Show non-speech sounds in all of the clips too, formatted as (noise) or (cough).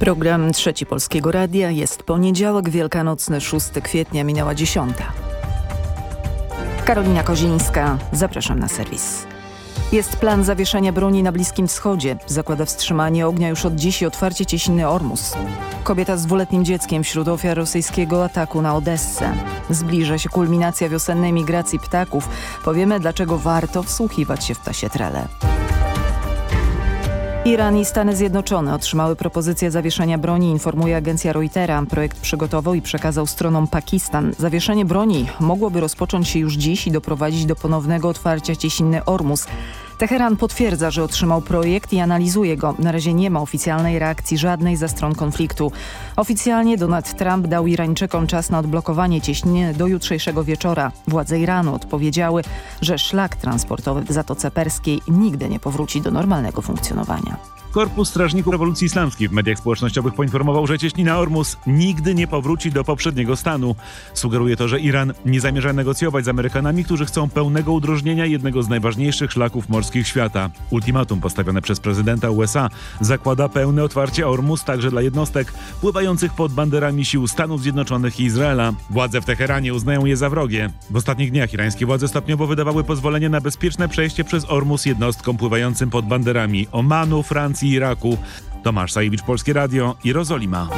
Program Trzeci Polskiego Radia jest poniedziałek, wielkanocny, 6 kwietnia, minęła dziesiąta. Karolina Kozińska, zapraszam na serwis. Jest plan zawieszenia broni na Bliskim Wschodzie. Zakłada wstrzymanie ognia już od dziś i otwarcie cieśniny Ormus. Kobieta z dwuletnim dzieckiem wśród ofiar rosyjskiego ataku na Odessę. Zbliża się kulminacja wiosennej migracji ptaków. Powiemy, dlaczego warto wsłuchiwać się w ptasie trele. Iran i Stany Zjednoczone otrzymały propozycję zawieszenia broni, informuje agencja Reutera. Projekt przygotował i przekazał stronom Pakistan. Zawieszenie broni mogłoby rozpocząć się już dziś i doprowadzić do ponownego otwarcia cieśniny Ormus. Teheran potwierdza, że otrzymał projekt i analizuje go. Na razie nie ma oficjalnej reakcji żadnej ze stron konfliktu. Oficjalnie Donald Trump dał Irańczykom czas na odblokowanie cieśniny do jutrzejszego wieczora. Władze Iranu odpowiedziały, że szlak transportowy w Zatoce Perskiej nigdy nie powróci do normalnego funkcjonowania. Korpus Strażników Rewolucji Islamskiej w mediach społecznościowych poinformował, że cieśnina Ormus nigdy nie powróci do poprzedniego stanu. Sugeruje to, że Iran nie zamierza negocjować z Amerykanami, którzy chcą pełnego udrożnienia jednego z najważniejszych szlaków morskich świata. Ultimatum postawione przez prezydenta USA zakłada pełne otwarcie Ormus także dla jednostek pływających pod banderami sił Stanów Zjednoczonych i Izraela. Władze w Teheranie uznają je za wrogie. W ostatnich dniach irańskie władze stopniowo wydawały pozwolenie na bezpieczne przejście przez Ormus jednostkom pływającym pod banderami Omanu, Francji, i Iraku. Tomasz Sajewicz, Polskie Radio, Jerozolima.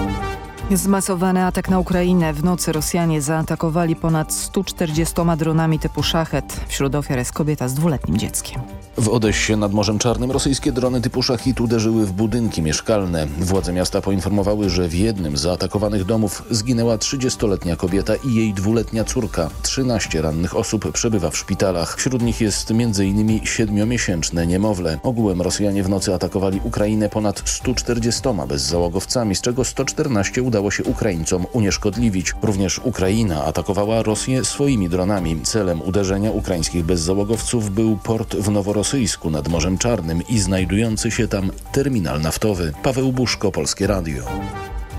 Zmasowany atak na Ukrainę. W nocy Rosjanie zaatakowali ponad 140 dronami typu szachet. Wśród ofiar jest kobieta z dwuletnim dzieckiem. W Odessie nad Morzem Czarnym rosyjskie drony typu szachit uderzyły w budynki mieszkalne. Władze miasta poinformowały, że w jednym z zaatakowanych domów zginęła 30-letnia kobieta i jej dwuletnia córka. 13 rannych osób przebywa w szpitalach. Wśród nich jest m.in. siedmiomiesięczne niemowlę. Ogółem Rosjanie w nocy atakowali Ukrainę ponad 140 bezzałogowcami, z czego 114 udało się Ukraińcom unieszkodliwić. Również Ukraina atakowała Rosję swoimi dronami. Celem uderzenia ukraińskich bezzałogowców był port w Noworosyjsku nad Morzem Czarnym i znajdujący się tam terminal naftowy. Paweł Buszko, Polskie Radio.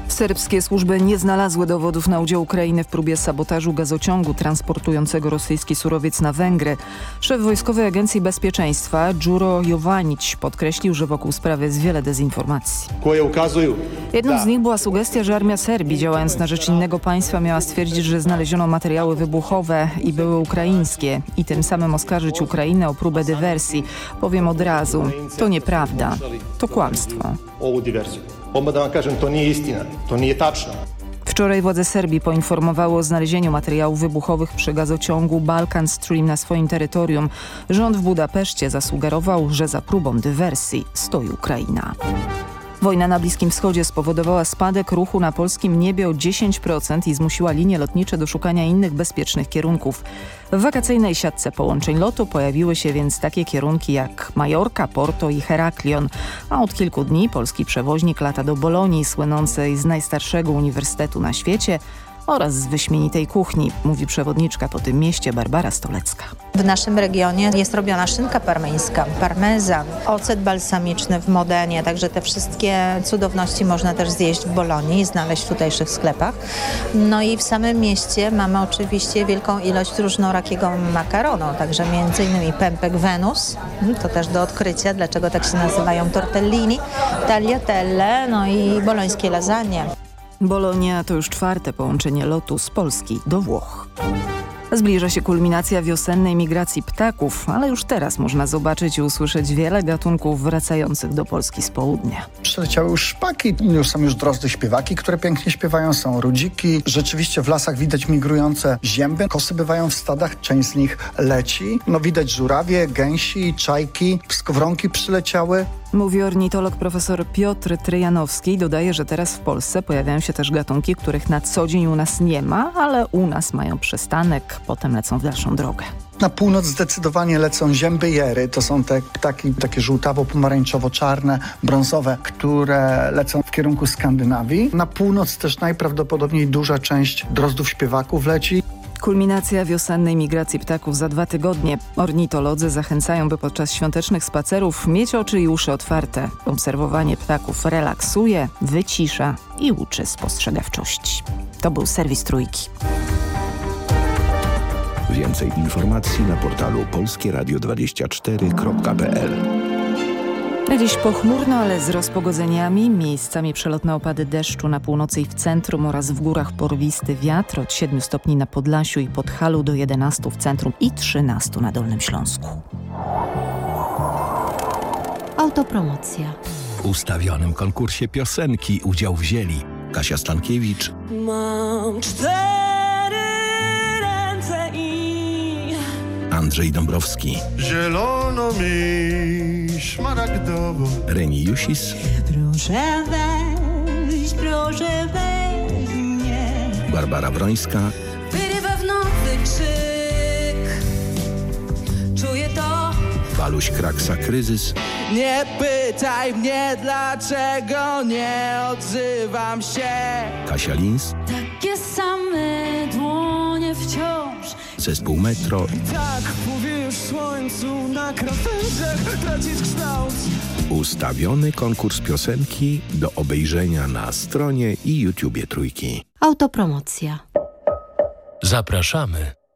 Serbskie służby nie znalazły dowodów na udział Ukrainy w próbie sabotażu gazociągu transportującego rosyjski surowiec na Węgry. Szef Wojskowej Agencji Bezpieczeństwa Dżuro Jovanić podkreślił, że wokół sprawy jest wiele dezinformacji. Jedną z nich była sugestia, że armia Serbii działając na rzecz innego państwa miała stwierdzić, że znaleziono materiały wybuchowe i były ukraińskie i tym samym oskarżyć Ukrainę o próbę dywersji. Powiem od razu, to nieprawda, to kłamstwo. Odmah da vam kažem, to nije istina, to nije tačno. Wczoraj władze Serbii poinformowały o znalezieniu materiałów wybuchowych przy gazociągu Balkan Stream na swoim terytorium. Rząd w Budapeszcie zasugerował, że za próbą dywersji stoi Ukraina. Wojna na Bliskim Wschodzie spowodowała spadek ruchu na polskim niebie o 10% i zmusiła linie lotnicze do szukania innych bezpiecznych kierunków. W wakacyjnej siatce połączeń lotu pojawiły się więc takie kierunki jak Majorka, Porto i Heraklion, a od kilku dni polski przewoźnik lata do Bolonii, słynącej z najstarszego uniwersytetu na świecie, oraz z wyśmienitej kuchni, mówi przewodniczka po tym mieście Barbara Stolecka. W naszym regionie jest robiona szynka parmeńska, parmezan, ocet balsamiczny w Modenie, także te wszystkie cudowności można też zjeść w Bolonii i znaleźć w tutejszych sklepach. No i w samym mieście mamy oczywiście wielką ilość różnorakiego makaronu, także innymi pępek Venus, to też do odkrycia, dlaczego tak się nazywają tortellini, tagliatelle, no i bolońskie lasagne. Bolonia to już czwarte połączenie lotu z Polski do Włoch. Zbliża się kulminacja wiosennej migracji ptaków, ale już teraz można zobaczyć i usłyszeć wiele gatunków wracających do Polski z południa. Przyleciały już szpaki, już są już drozdy śpiewaki, które pięknie śpiewają, są rudziki. Rzeczywiście w lasach widać migrujące zięby, kosy bywają w stadach, część z nich leci. No widać żurawie, gęsi, czajki, skowronki przyleciały. Mówi ornitolog profesor Piotr Tryjanowski. Dodaje, że teraz w Polsce pojawiają się też gatunki, których na co dzień u nas nie ma, ale u nas mają przystanek, potem lecą w dalszą drogę. Na północ zdecydowanie lecą zięby jery. To są te ptaki takie żółtawo-pomarańczowo-czarne, brązowe, które lecą w kierunku Skandynawii. Na północ też najprawdopodobniej duża część drozdów śpiewaków leci. Kulminacja wiosennej migracji ptaków za dwa tygodnie. Ornitolodzy zachęcają, by podczas świątecznych spacerów mieć oczy i uszy otwarte. Obserwowanie ptaków relaksuje, wycisza i uczy spostrzegawczości. To był serwis Trójki. Więcej informacji na portalu polskieradio24.pl Dziś pochmurno, ale z rozpogodzeniami. Miejscami przelotne opady deszczu na północy i w centrum oraz w górach porwisty wiatr od 7 stopni na Podlasiu i Podhalu do 11 w centrum i 13 na Dolnym Śląsku. Autopromocja. W ustawionym konkursie piosenki udział wzięli Kasia Stankiewicz, Mam cztery ręce i Andrzej Dąbrowski, Zielono mi szmaragdowo. Reni Jusis, proszę weź, proszę weź mnie. Barbara Wrońska, Wyrywa w nocy krzyk, czuję to. Waluś Kraksa Kryzys, Nie pytaj mnie dlaczego nie odzywam się. Kasia Lins, Takie same dłonie wciąż. Zespół Metro, Tak powiesz słońcu na krawędziach tracić kształt ustawiony konkurs piosenki do obejrzenia na stronie i YouTubie Trójki. Autopromocja. Zapraszamy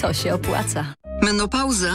To się opłaca. Menopauza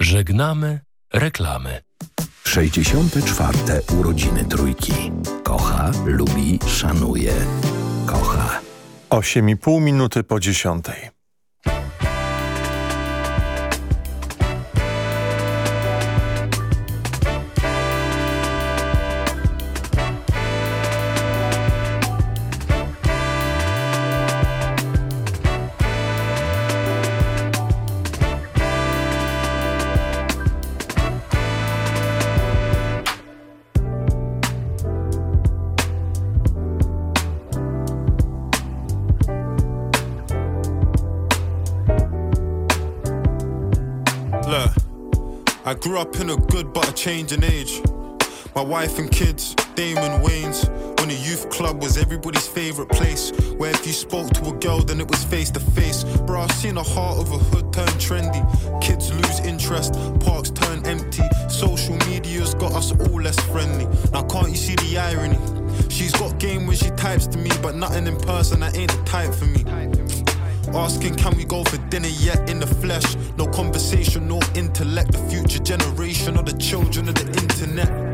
Żegnamy reklamy. 64. urodziny Trójki. Kocha, lubi, szanuje. Kocha. 8,5 minuty po dziesiątej. Grew up in a good but a changing age. My wife and kids, Damon Wayne's. When the youth club was everybody's favorite place. Where if you spoke to a girl, then it was face to face. Bro, I've seen the heart of a hood turn trendy. Kids lose interest, parks turn empty. Social media's got us all less friendly. Now, can't you see the irony? She's got game when she types to me, but nothing in person, that ain't the type for me. Asking, can we go for dinner yet in the flesh? No conversation, no intellect. The future generation or the children of the internet.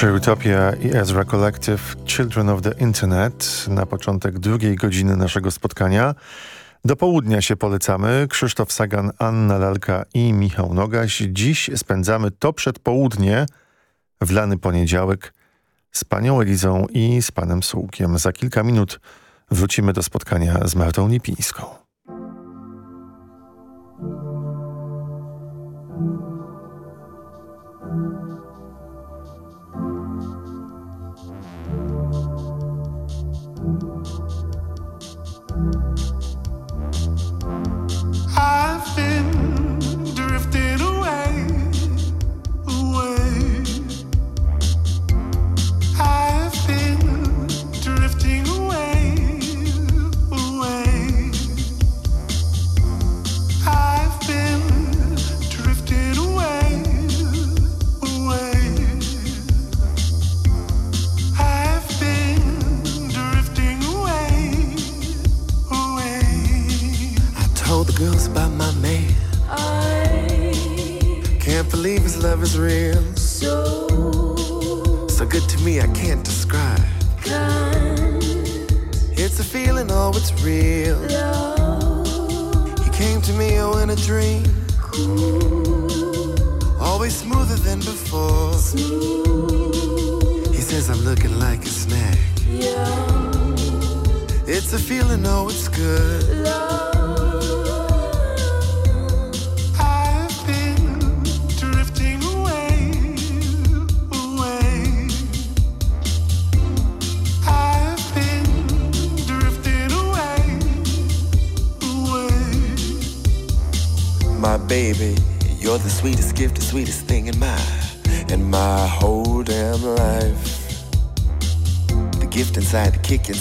Future Utopia i Ezra Collective Children of the Internet na początek drugiej godziny naszego spotkania. Do południa się polecamy. Krzysztof Sagan, Anna Lalka i Michał Nogaś. Dziś spędzamy to przedpołudnie w lany poniedziałek z panią Elizą i z panem Sułkiem. Za kilka minut wrócimy do spotkania z Martą Lipińską.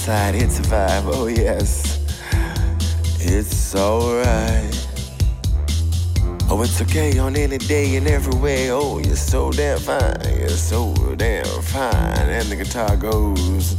outside, it's a vibe, oh yes. It's alright. Oh, it's okay on any day and every way. Oh, you're so damn fine, you're so damn fine. And the guitar goes.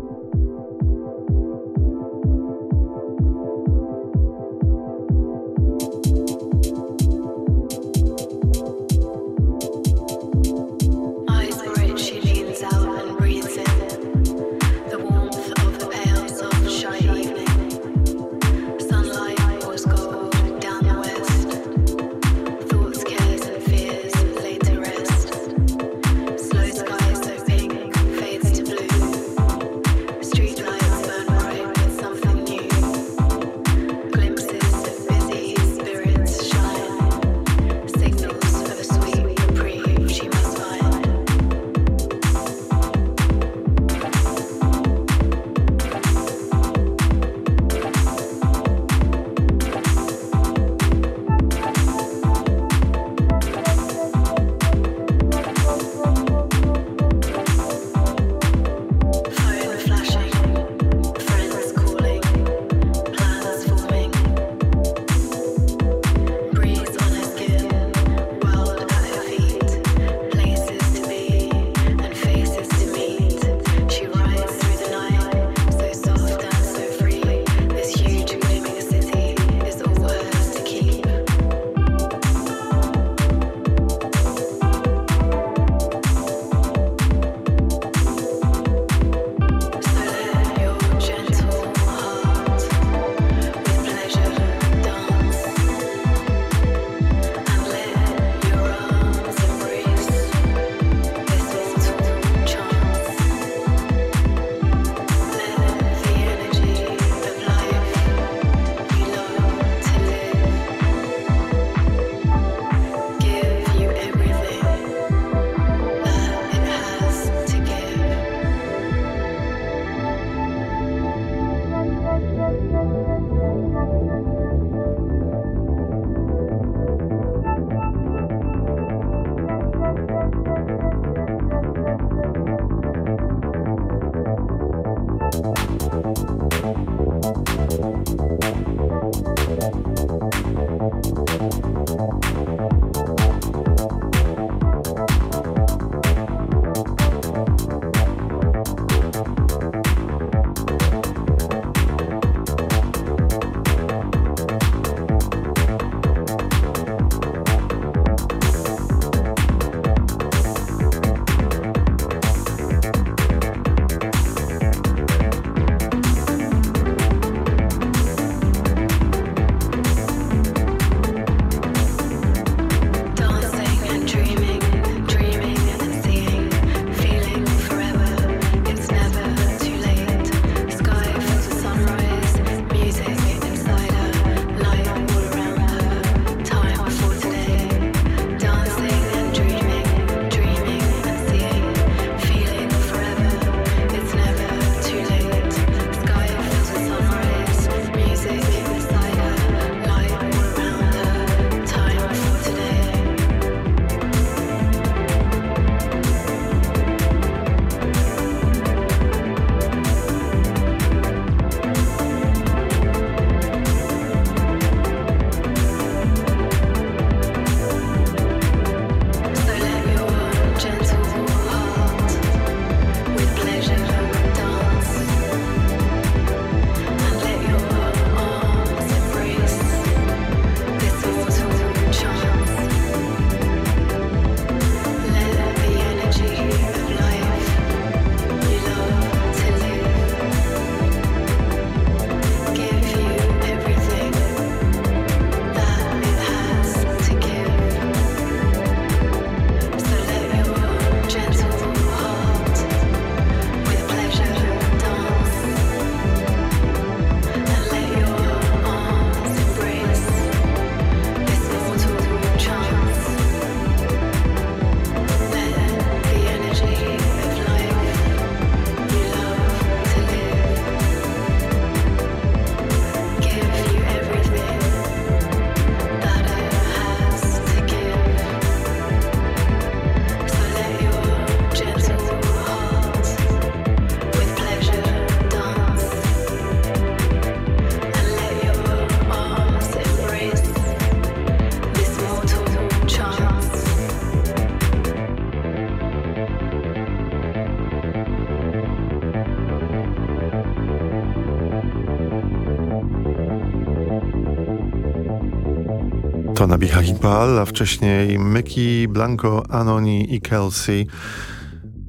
Iqbal, a wcześniej Myki, Blanco, Anoni i Kelsey.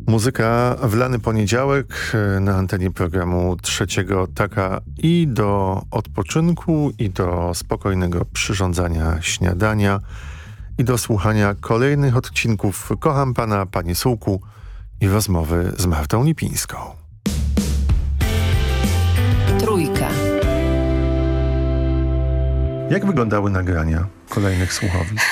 Muzyka w lany poniedziałek e, na antenie programu trzeciego taka i do odpoczynku, i do spokojnego przyrządzania śniadania, i do słuchania kolejnych odcinków Kocham Pana, Panie Sułku i rozmowy z Martą Lipińską. Trójka. Jak wyglądały nagrania kolejnych słuchowisk?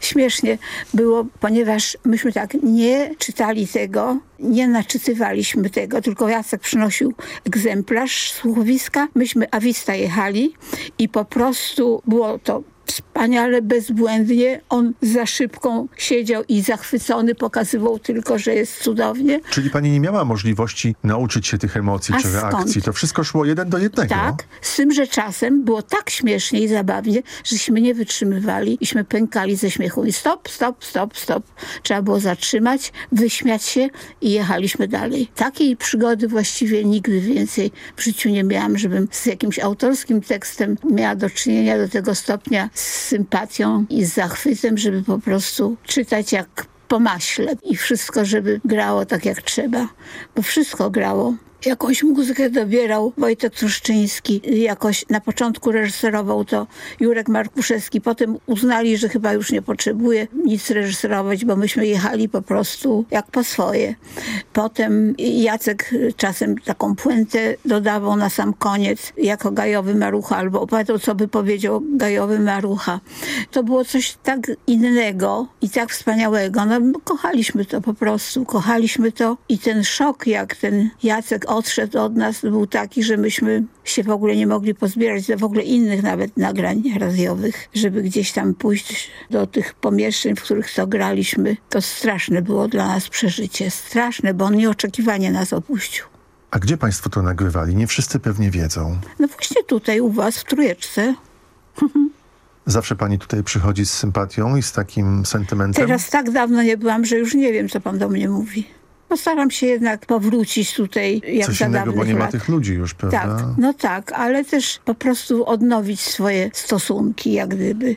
Śmiesznie było, ponieważ myśmy tak nie czytali tego, nie naczytywaliśmy tego, tylko Jacek przynosił egzemplarz słuchowiska. Myśmy awista jechali i po prostu było to wspaniale, bezbłędnie. On za szybką siedział i zachwycony pokazywał tylko, że jest cudownie. Czyli pani nie miała możliwości nauczyć się tych emocji A czy reakcji? skąd? To wszystko szło jeden do jednego. Tak, z tym, że czasem było tak śmiesznie i zabawnie, żeśmy nie wytrzymywali iśmy pękali ze śmiechu. I stop, stop, stop, stop. Trzeba było zatrzymać, wyśmiać się i jechaliśmy dalej. Takiej przygody właściwie nigdy więcej w życiu nie miałam, żebym z jakimś autorskim tekstem miała do czynienia do tego stopnia z sympatią i z zachwytem, żeby po prostu czytać jak po maśle i wszystko, żeby grało tak jak trzeba, bo wszystko grało. Jakąś muzykę dobierał Wojtek Truszczyński, jakoś na początku reżyserował to Jurek Markuszewski, potem uznali, że chyba już nie potrzebuje nic reżyserować, bo myśmy jechali po prostu jak po swoje. Potem Jacek czasem taką puentę dodawał na sam koniec, jako Gajowy Marucha, albo opowiadał, co by powiedział Gajowy Marucha. To było coś tak innego i tak wspaniałego. No, kochaliśmy to po prostu, kochaliśmy to i ten szok, jak ten Jacek odszedł od nas, był taki, że myśmy się w ogóle nie mogli pozbierać do w ogóle innych nawet nagrań radiowych, żeby gdzieś tam pójść do tych pomieszczeń, w których to graliśmy. To straszne było dla nas przeżycie. Straszne, bo on nieoczekiwanie nas opuścił. A gdzie państwo to nagrywali? Nie wszyscy pewnie wiedzą. No właśnie tutaj u was w Trójeczce. (laughs) Zawsze pani tutaj przychodzi z sympatią i z takim sentymentem? Teraz tak dawno nie byłam, że już nie wiem, co pan do mnie mówi. Postaram się jednak powrócić tutaj jak Coś innego, bo nie ma lat. tych ludzi już, prawda? Tak, no tak, ale też po prostu odnowić swoje stosunki, jak gdyby.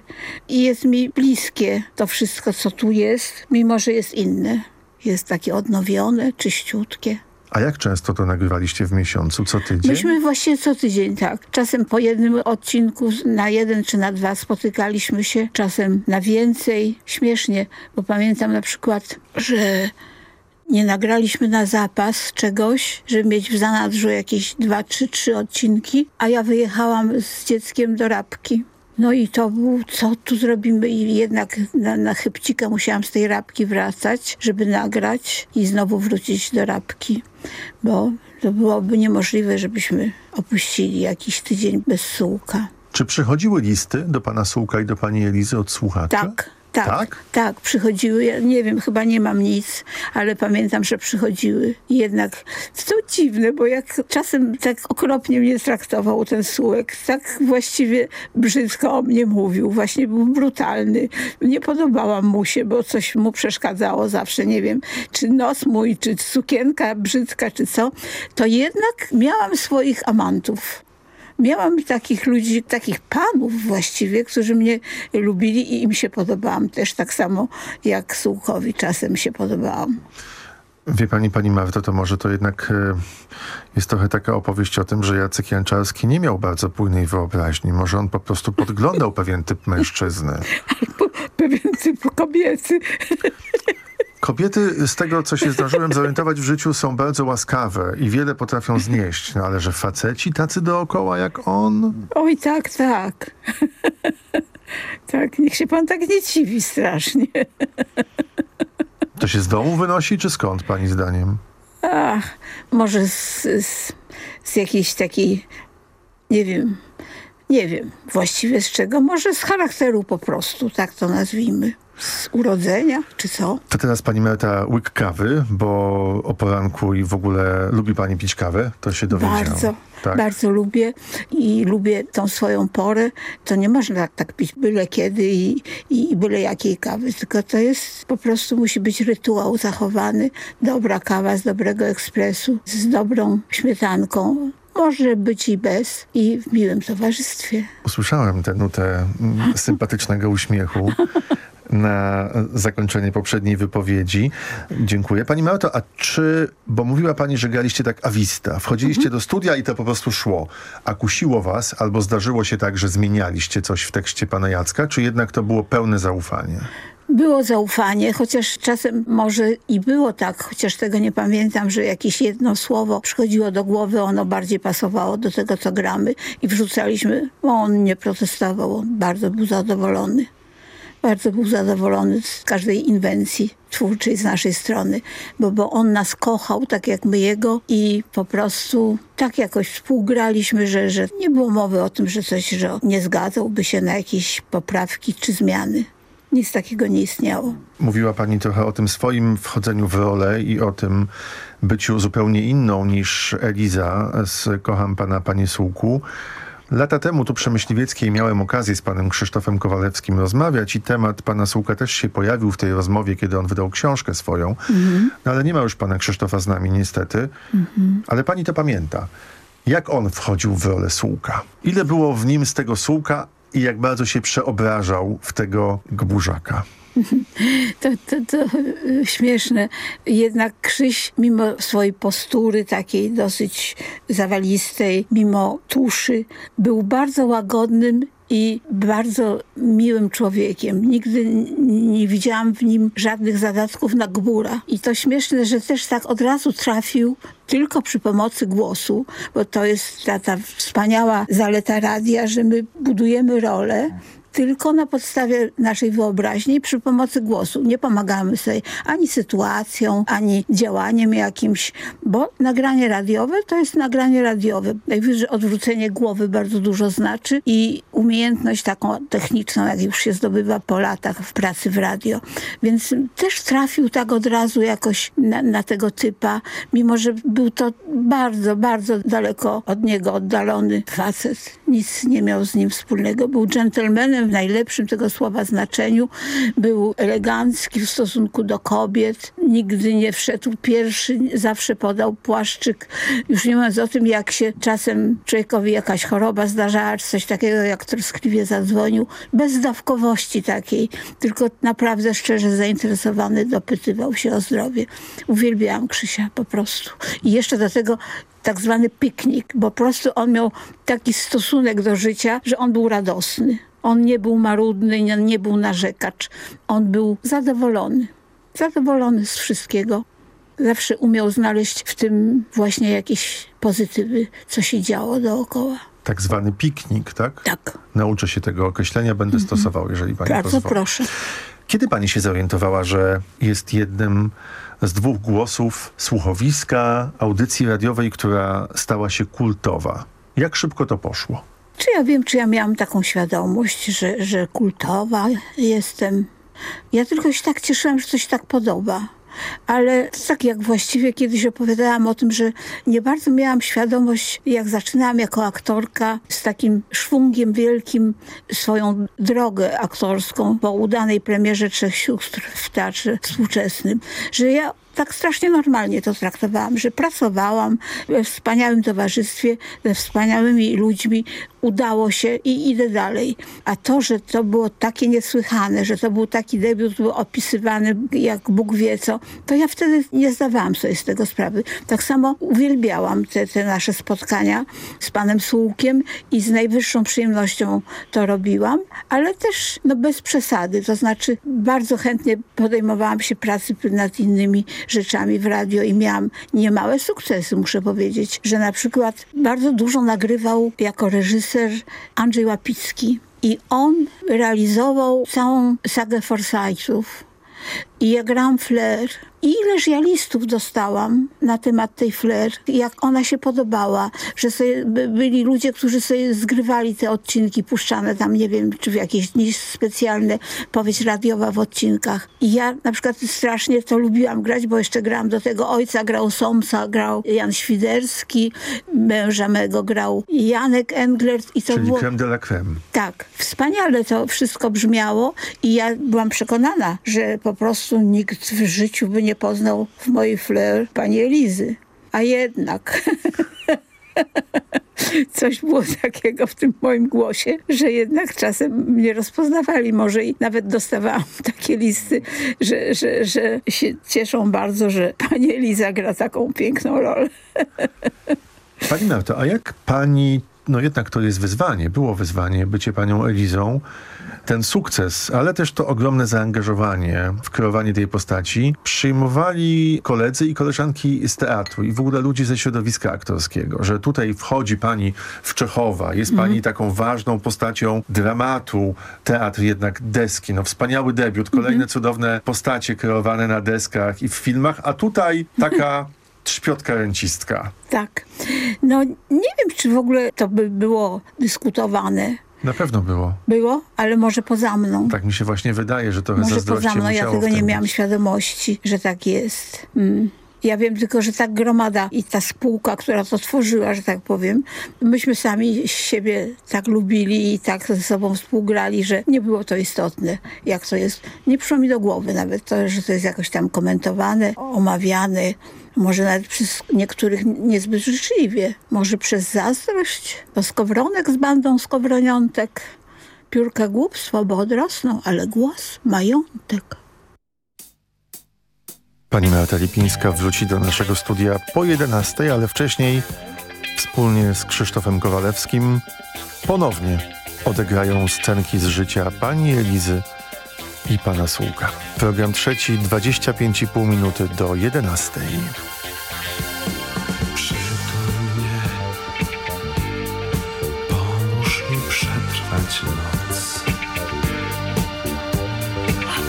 I jest mi bliskie to wszystko, co tu jest, mimo że jest inne. Jest takie odnowione, czyściutkie. A jak często to nagrywaliście w miesiącu? Co tydzień? Myśmy właściwie co tydzień, tak. Czasem po jednym odcinku na jeden czy na dwa spotykaliśmy się, czasem na więcej. Śmiesznie, bo pamiętam na przykład, że nie nagraliśmy na zapas czegoś, żeby mieć w zanadrzu jakieś dwa, trzy, trzy odcinki, a ja wyjechałam z dzieckiem do Rabki. No i to był, co tu zrobimy? I jednak na, na chybcika musiałam z tej Rabki wracać, żeby nagrać i znowu wrócić do Rabki, bo to byłoby niemożliwe, żebyśmy opuścili jakiś tydzień bez sułka. Czy przychodziły listy do pana Sułka i do pani Elizy od słuchaczy? Tak, tak, Tak? tak, przychodziły. Ja nie wiem, chyba nie mam nic, ale pamiętam, że przychodziły. Jednak to dziwne, bo jak czasem tak okropnie mnie traktował ten Sułek, tak właściwie brzydko o mnie mówił, właśnie był brutalny. Nie podobałam mu się, bo coś mu przeszkadzało zawsze, nie wiem, czy nos mój, czy sukienka brzydka, czy co, to jednak miałam swoich amantów. Miałam takich ludzi, takich panów właściwie, którzy mnie lubili i im się podobałam też tak samo jak Sułkowi czasem się podobałam. Wie pani, pani Marto, to może to jednak e, jest trochę taka opowieść o tym, że Jacek Janczarski nie miał bardzo płynnej wyobraźni. Może on po prostu podglądał pewien typ mężczyzny. (laughs) Pewien typ kobiety. Kobiety, z tego co się zdążyłem (laughs) zorientować w życiu, są bardzo łaskawe i wiele potrafią znieść. No ale że faceci tacy dookoła jak on... Oj, tak, tak. tak, niech się pan tak nie dziwi strasznie. To się z domu wynosi, czy skąd, pani zdaniem? Ach, może z, z, z jakiejś takiej, nie wiem, nie wiem właściwie z czego, może z charakteru po prostu, tak to nazwijmy. Z urodzenia, czy co? To teraz pani Marta łyk kawy, bo o poranku i w ogóle lubi pani pić kawę, to się dowiedziałam. Bardzo, Tak. bardzo lubię i lubię tą swoją porę. To nie można tak, tak pić byle kiedy i, i byle jakiej kawy, tylko to jest po prostu musi być rytuał zachowany. Dobra kawa z dobrego ekspresu, z dobrą śmietanką. może być i bez i w miłym towarzystwie. Usłyszałem tę nutę mm, sympatycznego uśmiechu (laughs) na zakończenie poprzedniej wypowiedzi. Dziękuję. Pani Małto, a czy, bo mówiła pani, że graliście tak awista, wchodziliście do studia i to po prostu szło, a kusiło was, albo zdarzyło się tak, że zmienialiście coś w tekście pana Jacka, czy jednak to było pełne zaufanie? Było zaufanie, chociaż czasem może i było tak, chociaż tego nie pamiętam, że jakieś jedno słowo przychodziło do głowy, ono bardziej pasowało do tego, co gramy i wrzucaliśmy. On nie protestował, on bardzo był zadowolony. Bardzo był zadowolony z każdej inwencji twórczej z naszej strony, bo, bo on nas kochał tak jak my jego i po prostu tak jakoś współgraliśmy, że, że nie było mowy o tym, że coś, że nie zgadzałby się na jakieś poprawki czy zmiany. Nic takiego nie istniało. Mówiła pani trochę o tym swoim wchodzeniu w rolę i o tym byciu zupełnie inną niż Eliza z Kocham Pana, Panie Sułku. Lata temu tu przy Myśliwieckiej miałem okazję z panem Krzysztofem Kowalewskim rozmawiać i temat pana Sułka też się pojawił w tej rozmowie, kiedy on wydał książkę swoją. No, ale nie ma już pana Krzysztofa z nami niestety. Ale pani to pamięta. Jak on wchodził w rolę Sułka? Ile było w nim z tego Sułka i jak bardzo się przeobrażał w tego Gburzaka? (laughs) To, to, to y, śmieszne. Jednak Krzyś, mimo swojej postury takiej dosyć zawalistej, mimo tuszy, był bardzo łagodnym i bardzo miłym człowiekiem. Nigdy nie widziałam w nim żadnych zadatków na gbura. I to śmieszne, że też tak od razu trafił tylko przy pomocy głosu, bo to jest ta, ta wspaniała zaleta radia, że my budujemy rolę tylko na podstawie naszej wyobraźni przy pomocy głosu. Nie pomagamy sobie ani sytuacją, ani działaniem jakimś, bo nagranie radiowe to jest nagranie radiowe. Najwyżej odwrócenie głowy bardzo dużo znaczy i umiejętność taką techniczną, jak już się zdobywa po latach w pracy w radio. Więc też trafił tak od razu jakoś na, na tego typa, mimo że był to bardzo, bardzo daleko od niego oddalony facet. Nic nie miał z nim wspólnego. Był dżentelmenem w najlepszym tego słowa znaczeniu. Był elegancki w stosunku do kobiet. Nigdy nie wszedł pierwszy, zawsze podał płaszczyk. Już nie mówiąc o tym, jak się czasem człowiekowi jakaś choroba zdarzała, czy coś takiego, jak troskliwie zadzwonił. Bez dawkowości takiej, tylko naprawdę szczerze zainteresowany dopytywał się o zdrowie. Uwielbiałam Krzysia po prostu. I jeszcze do tego tak zwany piknik, bo po prostu on miał taki stosunek do życia, że on był radosny. On nie był marudny, nie, nie był narzekacz. On był zadowolony. Zadowolony z wszystkiego. Zawsze umiał znaleźć w tym właśnie jakieś pozytywy, co się działo dookoła. Tak zwany piknik, tak? Tak. Nauczę się tego określenia, będę Mhm. stosował, jeżeli pani Bardzo pozwoli. proszę. Kiedy pani się zorientowała, że jest jednym z dwóch głosów słuchowiska audycji radiowej, która stała się kultowa? Jak szybko to poszło? Czy ja wiem, czy ja miałam taką świadomość, że, że kultowa jestem? Ja tylko się tak cieszyłam, że coś tak podoba. Ale tak jak właściwie kiedyś opowiadałam o tym, że nie bardzo miałam świadomość, jak zaczynałam jako aktorka z takim szwungiem wielkim swoją drogę aktorską po udanej premierze Trzech Sióstr w Teatrze Współczesnym, że ja tak strasznie normalnie to traktowałam, że pracowałam we wspaniałym towarzystwie, ze wspaniałymi ludźmi, udało się i idę dalej. A to, że to było takie niesłychane, że to był taki debiut, był opisywany jak Bóg wie co, to ja wtedy nie zdawałam sobie z tego sprawy. Tak samo uwielbiałam te, te nasze spotkania z panem Słułkiem i z najwyższą przyjemnością to robiłam, ale też no, bez przesady. To znaczy bardzo chętnie podejmowałam się pracy nad innymi rzeczami w radio i miałam niemałe sukcesy, muszę powiedzieć, że na przykład bardzo dużo nagrywał jako reżyser Andrzej Łapicki i on realizował całą sagę Forsythów. I ja gram Flair. I ileż ja listów dostałam na temat tej Flair, jak ona się podobała, że sobie by- byli ludzie, którzy sobie zgrywali te odcinki puszczane tam, nie wiem, czy w jakieś dni specjalne, powieść radiowa w odcinkach. I ja na przykład strasznie to lubiłam grać, bo jeszcze grałam do tego ojca, grał Somsa, grał Jan Świderski, męża mego grał Janek Englert i to Czyli było... creme de la creme. Tak, wspaniale to wszystko brzmiało i ja byłam przekonana, że po prostu nikt w życiu by nie poznał w mojej flair pani Elizy. A jednak (laughs) Coś było takiego w tym moim głosie, że jednak czasem mnie rozpoznawali. Może i nawet dostawałam (laughs) takie listy, że, że, że się cieszą bardzo, że pani Eliza gra taką piękną rolę. (laughs) Pani Marto, a jak pani, no jednak to jest wyzwanie, było wyzwanie bycie panią Elizą, ten sukces, ale też to ogromne zaangażowanie w kreowanie tej postaci przyjmowali koledzy i koleżanki z teatru i w ogóle ludzie ze środowiska aktorskiego, że tutaj wchodzi pani w Czechowa, jest Mhm. pani taką ważną postacią dramatu, teatr jednak deski, no wspaniały debiut, kolejne Mhm. cudowne postacie kreowane na deskach i w filmach, a tutaj taka trzpiotka rencistka. Tak. No nie wiem, czy w ogóle to by było dyskutowane. Na pewno było. Było, ale może poza mną. Tak mi się właśnie wydaje, że trochę Może poza mną, ja tego nie miałam świadomości, że tak jest. Mm. Ja wiem tylko, że ta gromada i ta spółka, która to tworzyła, że tak powiem, myśmy sami siebie tak lubili i tak ze sobą współgrali, że nie było to istotne, jak to jest. Nie przyszło mi do głowy nawet to, że to jest jakoś tam komentowane, omawiane, może nawet przez niektórych niezbyt życzliwie, może przez zazdrość. To skowronek z bandą skowroniątek. Piórka głupstwo, bo odrosną, ale głos majątek. Pani Marta Lipińska wróci do naszego studia po 11, ale wcześniej wspólnie z Krzysztofem Kowalewskim ponownie odegrają scenki z życia pani Elizy i pana Sługa. Program trzeci, 25,5 minuty do 11. Pomóż mi przetrwać noc.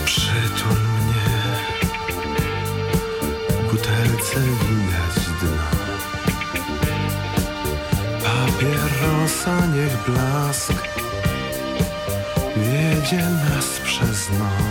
Przytul mnie. W butelce widać dno. Papierosa niech blask wiedzie nas przez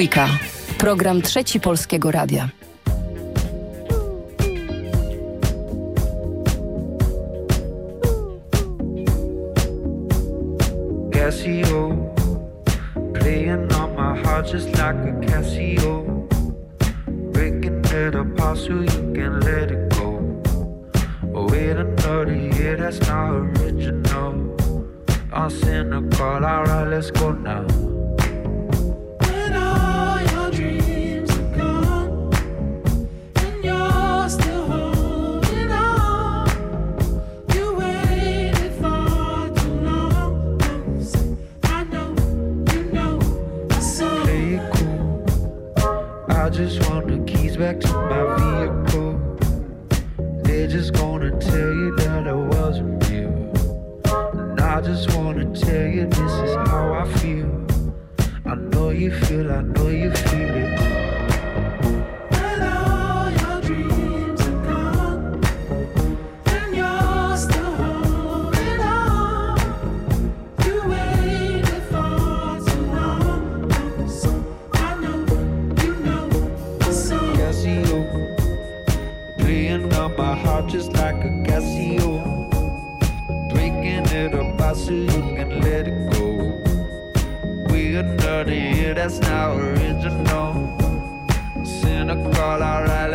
Trójka. Program Trzeci Polskiego Radia. Casio Playing on my heart just like a Casio Breaking it apart so you can let it go oh, Wait another year, that's not original alright let's go now back to my vehicle. They're just gonna tell you that I wasn't real. And I just wanna tell you this is how I feel. I know you feel, I know. that's not original. Cynical, alright,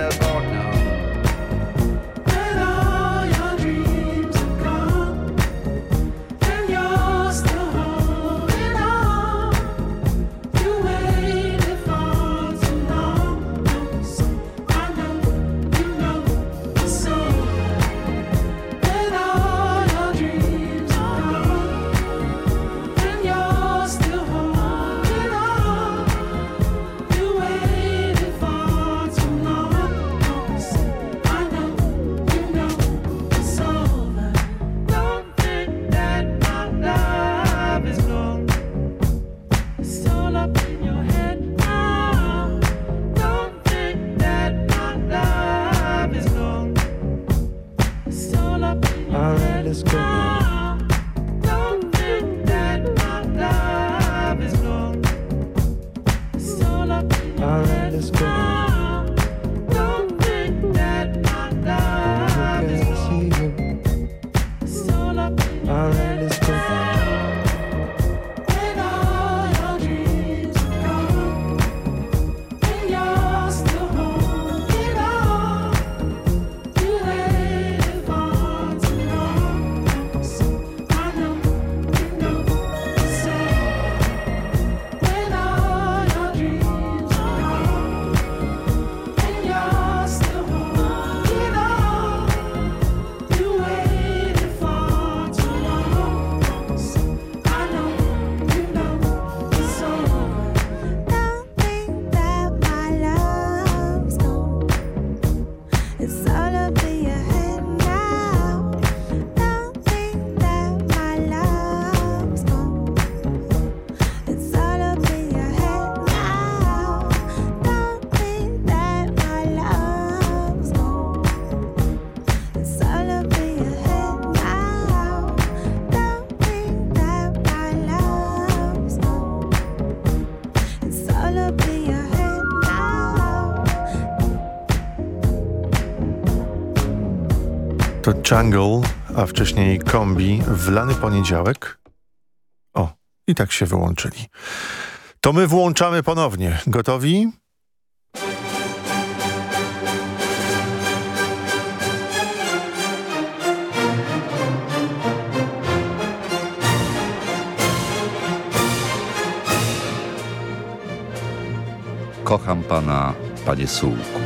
Jungle, a wcześniej Kombi w lany poniedziałek. O, i tak się wyłączyli. To my włączamy ponownie. Gotowi? Kocham pana, panie Sułku.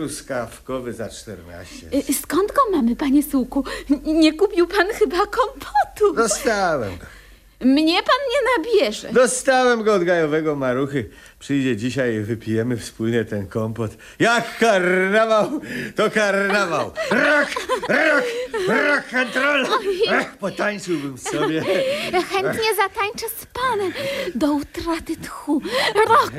Truskawkowy za 14. Y, Skąd go mamy, panie Sułku? N- Nie kupił pan chyba kompotu. Dostałem go. Mnie pan nie nabierze. Dostałem go od gajowego maruchy. Przyjdzie dzisiaj i wypijemy wspólnie ten kompot. Jak karnawał, to karnawał. Rock, rock, rock and roll. Ach, potańczyłbym sobie. Chętnie zatańczę z panem do utraty tchu. Rock,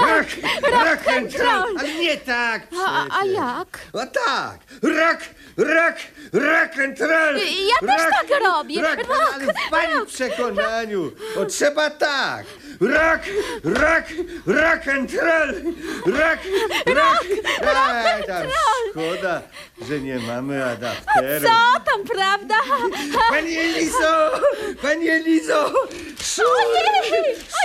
rock, rock and roll. Ale nie tak A, a jak? O tak! Rock, rock, rock and roll! Ja też rock, tak robię. Rock, Rock, ale w pani przekonaniu. O, trzeba tak! Rock, rock, rock and roll! Rock, rock, Ej, tam szkoda, że nie mamy adapteru. Co tam, prawda? Pani Elizo! Pani Elizo! Szur!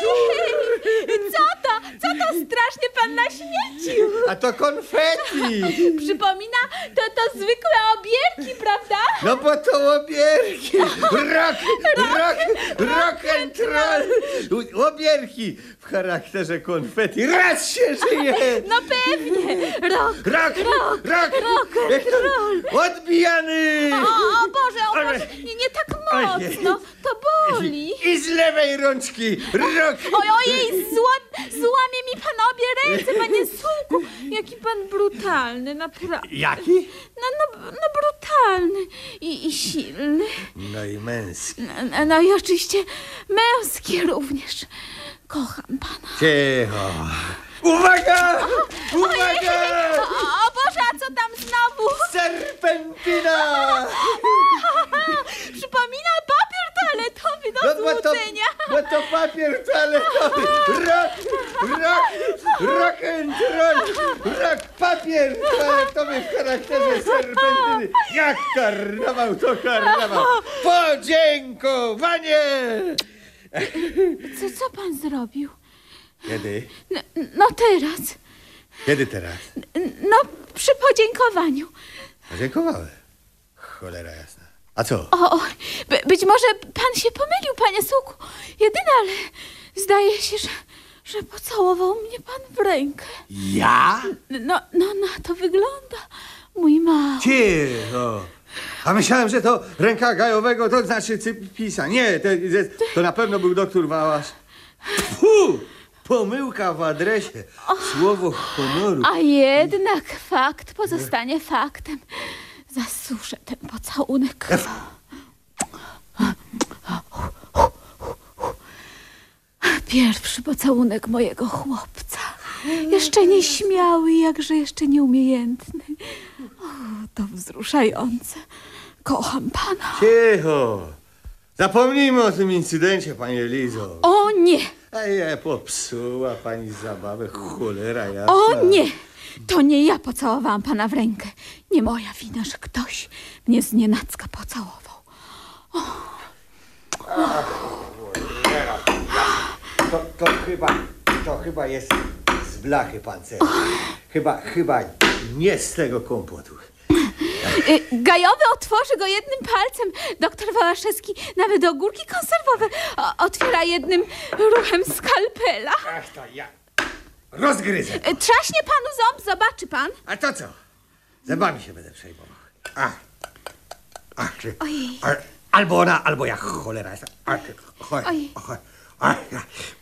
Ojej, co to? Co to strasznie pan naśmiecił? A to konfeti! Przypomina to, to zwykłe obierki, prawda? No bo to łobierki! Rock, rock, rock and roll! Łobierki w charakterze konfeti. Raz się żyje! (laughs) No pewnie. Rok, Rock, rok, rock, rok, to- roll. Odbijany! O, o Boże, o Boże, nie, nie tak mocno, to boli. I z lewej rączki! Rock! Oj, ojej, zła, złamie mi pan obie ręce, panie Sułku. Jaki pan brutalny, naprawdę. Jaki? No, no, no brutalny i, i silny. No i męski. No, no i oczywiście męski również. Kocham pana. Cicho. Uwaga! Uwaga! O, Boże, a co tam znowu? Serpentyna! (laughs) Przypomina papier toaletowy do No bo to, złudzenia. bo to papier toaletowy. Rock, rock, rock and roll. Rock, papier toaletowy w charakterze serpentyny. Jak karnawał, to karnawał. (laughs) Podziękowanie! Co, co pan zrobił? Kiedy? No, no teraz. Kiedy teraz? No, przy podziękowaniu. Podziękowałem. Cholera jasna. A co? O, o by, być może pan się pomylił, panie Suku. Jedyne, ale zdaje się, że, że pocałował mnie pan w rękę. Ja? No, no, na to wygląda, mój mały. Cicho. A myślałem, że to ręka gajowego, to znaczy cypisa. Nie, to, to na pewno był doktor Wałasz. Fu! Pomyłka w adresie. Słowo honoru. A jednak fakt pozostanie faktem. Zasuszę ten pocałunek. Pierwszy pocałunek mojego chłopca. Jeszcze nieśmiały, jakże jeszcze nieumiejętny. O, to wzruszające. Kocham pana. Cicho. Zapomnijmy o tym incydencie, panie Lizo. O nie! A je popsuła pani zabawę, cholera jasna. O nie! To nie ja pocałowałam pana w rękę. Nie moja wina, że ktoś mnie znienacka pocałował. To, to chyba, to chyba jest z blachy pancernej. Chyba, chyba nie z tego kompotu. Y, Gajowy otworzy go jednym palcem. Doktor Wałaszewski nawet ogórki konserwowe o, otwiera jednym ruchem skalpela. Ach, to ja rozgryzę. Y, Trzaśnie panu ząb, zobaczy pan. A to co? Zębami się będę przejmował. Ach, ach, czy, Ojej. a, albo ona, albo ja, cholera jest. Ach, oj, Ojej. oj, ach,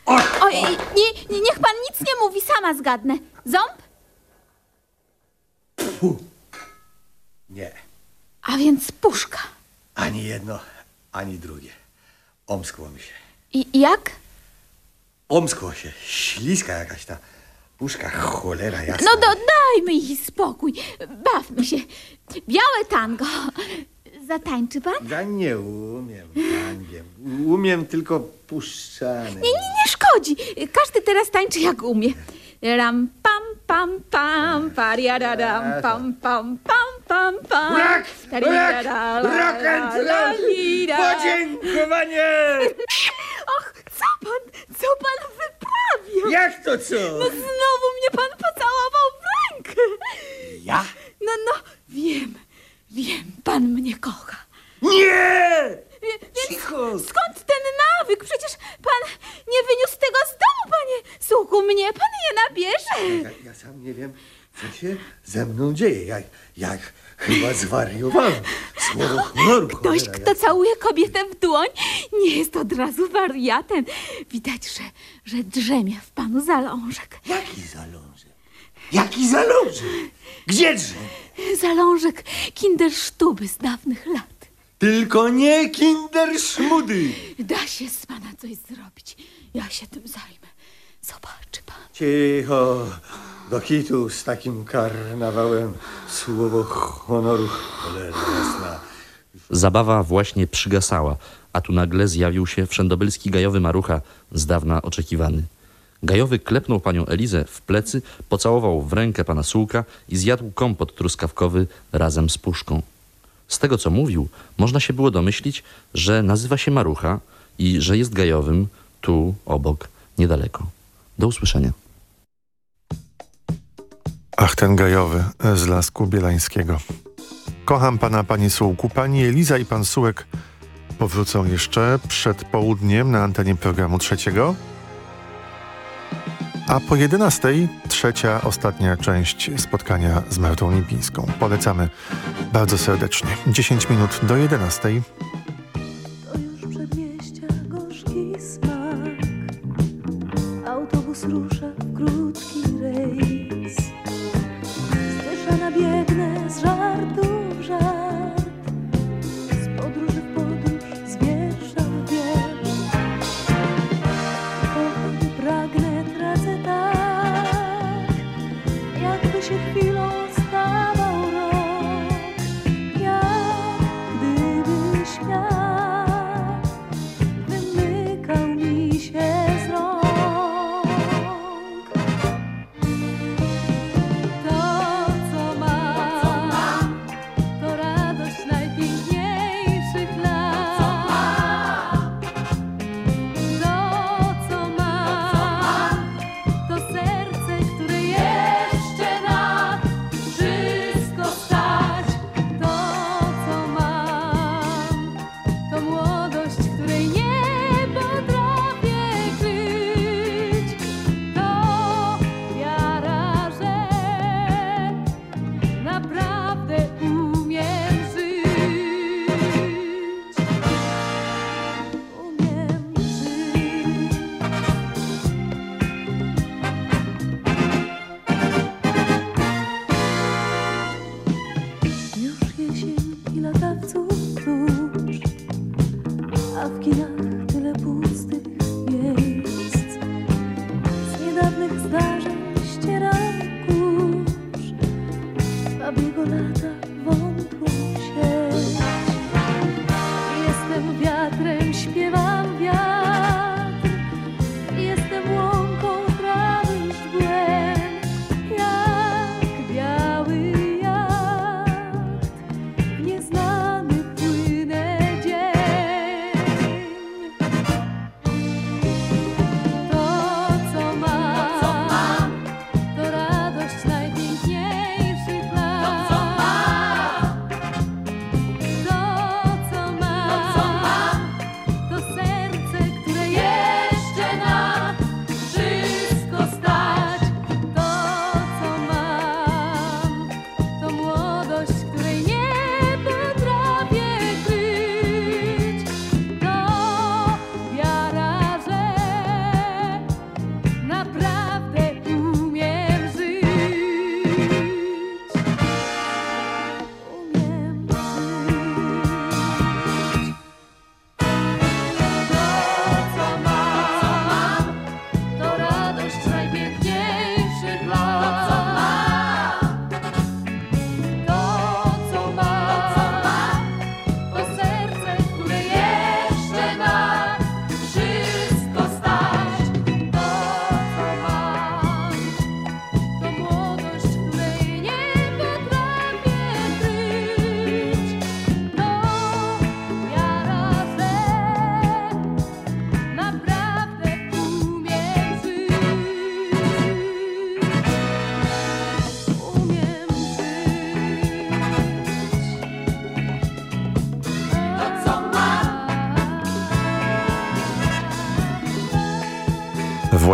oj. Oj, nie, nie, niech pan nic nie mówi, sama zgadnę. Ząb? Nie, A więc puszka. ani jedno, ani drugie. Omskło mi się. I jak? Omskło się, śliska jakaś ta puszka, cholera jasna. No do, dajmy jej spokój. Bawmy się. Białe tango. Zatańczy pan? Ja nie umiem, tangiem. Umiem tylko puszczane. Nie, nie, nie szkodzi. Każdy teraz tańczy jak umie. Ram, pam, pam, pam, pariararam, pam, pam, pam, pam, pam. Brak! Brak! Rock and roll! Podziękowanie! (laughs) Och, co pan, co pan wyprawia? Jak to co? No znowu mnie pan pocałował w rękę. Ja? No, no, wiem, wiem, pan mnie kocha. Nie! Więc skąd ten nawyk? Przecież pan nie wyniósł tego z domu, panie słuchu. Mnie pan nie nabierze. Ja, ja sam nie wiem, co się ze mną dzieje. Ja, jak chyba zwariowałem. Słowo honoru, Ktoś, cholera kto całuje kobietę w dłoń, nie jest od razu wariatem. Widać, że, że drzemie w panu zalążek. Jaki zalążek? Jaki zalążek? Gdzie drze? Zalążek kindersztuby z dawnych lat. Tylko nie kinderszmudy. Da się z pana coś zrobić. Ja się tym zajmę. Zobaczy pan. Cicho. Do kitu z takim karnawałem. Słowo honoru, cholera. Zabawa właśnie przygasała, a tu nagle zjawił się wszędobylski gajowy marucha, z dawna oczekiwany. Gajowy klepnął panią Elizę w plecy, pocałował w rękę pana Sułka i zjadł kompot truskawkowy razem z puszką. Z tego, co mówił, można się było domyślić, że nazywa się Marucha i że jest gajowym tu, obok, niedaleko. Do usłyszenia. Ach, ten gajowy z Lasku Bielańskiego. Kocham pana, panie Sułku. Pani Eliza i pan Sułek powrócą jeszcze przed południem na antenie programu trzeciego. A po 11 trzecia, ostatnia część spotkania z Martą Lipińską. Polecamy bardzo serdecznie. 10 minut do 11.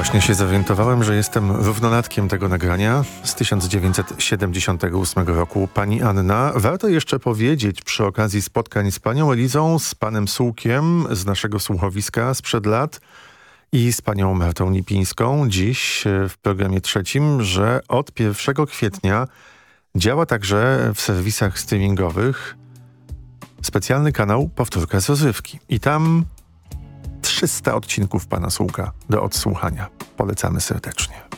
Właśnie się zorientowałem, że jestem równolatkiem tego nagrania z 1978 roku. Pani Anna, warto jeszcze powiedzieć przy okazji spotkań z panią Elizą, z panem Sułkiem z naszego słuchowiska sprzed lat i z panią Martą Lipińską dziś w programie trzecim, że od 1 kwietnia działa także w serwisach streamingowych specjalny kanał Powtórka z rozrywki. I tam 300 odcinków pana Sułka do odsłuchania. Polecamy serdecznie.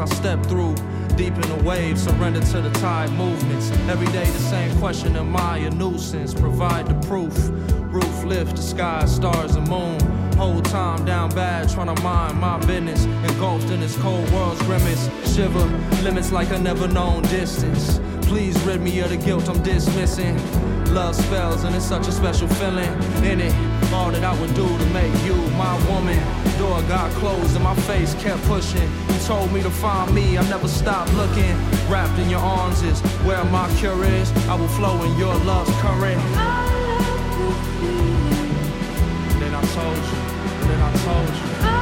I step through. Deep in the waves, surrender to the tide movements. Every day the same question, am I a nuisance? Provide the proof. Roof lift, the sky, stars and moon. Whole time down bad, trying to mind my business. Engulfed in this cold world's grimace. Shiver, limits like a never known distance. Please rid me of the guilt I'm dismissing. Love spells and it's such a special feeling in it. All that I would do to make you my woman. Door got closed and my face kept pushing. Told me to find me, I never stopped looking. Wrapped in your arms is where my cure is. I will flow in your love's current. The Then I told you, then I told you. I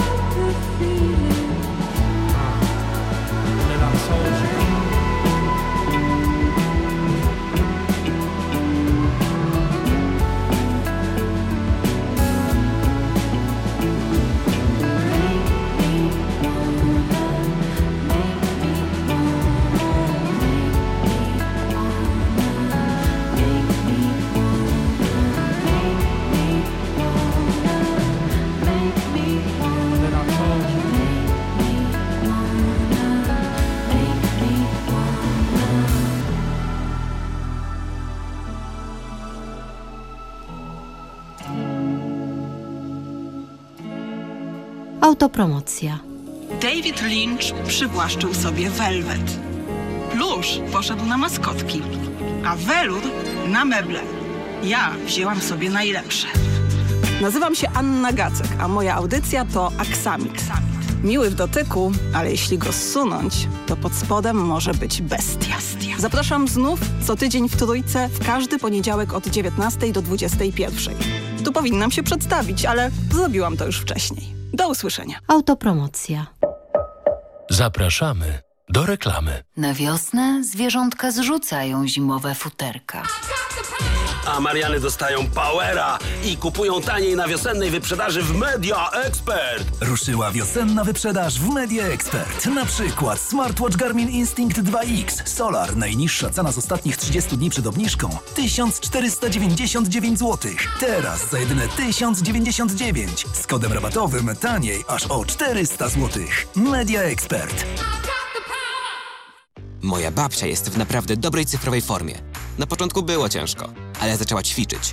love the Uh, then I told you. Autopromocja. David Lynch przywłaszczył sobie Velvet. Plusz poszedł na maskotki, a Velur na meble. Ja wzięłam sobie najlepsze. Nazywam się Anna Gacek, a moja audycja to Aksamit. Miły w dotyku, ale jeśli go zsunąć, to pod spodem może być bestia. Zapraszam znów co tydzień w Trójce w każdy poniedziałek od 19 do 21. Tu powinnam się przedstawić, ale zrobiłam to już wcześniej. Do usłyszenia. Autopromocja. Zapraszamy do reklamy. Na wiosnę zwierzątka zrzucają zimowe futerka. A Mariany dostają powera i kupują taniej na wiosennej wyprzedaży w Media Expert. Ruszyła wiosenna wyprzedaż w Media Expert. Na przykład smartwatch Garmin Instinct 2X Solar. Najniższa cena z ostatnich 30 dni przed obniżką 1499 zł. Teraz za jedyne 1099. Z kodem rabatowym taniej aż o 400 zł. Media Expert. Moja babcia jest w naprawdę dobrej cyfrowej formie. Na początku było ciężko, ale zaczęła ćwiczyć.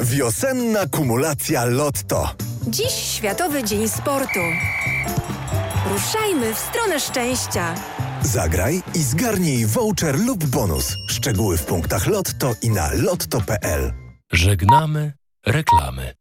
Wiosenna kumulacja Lotto. Dziś Światowy Dzień Sportu. Ruszajmy w stronę szczęścia. Zagraj i zgarnij voucher lub bonus. Szczegóły w punktach Lotto i na lotto.pl. Żegnamy reklamy.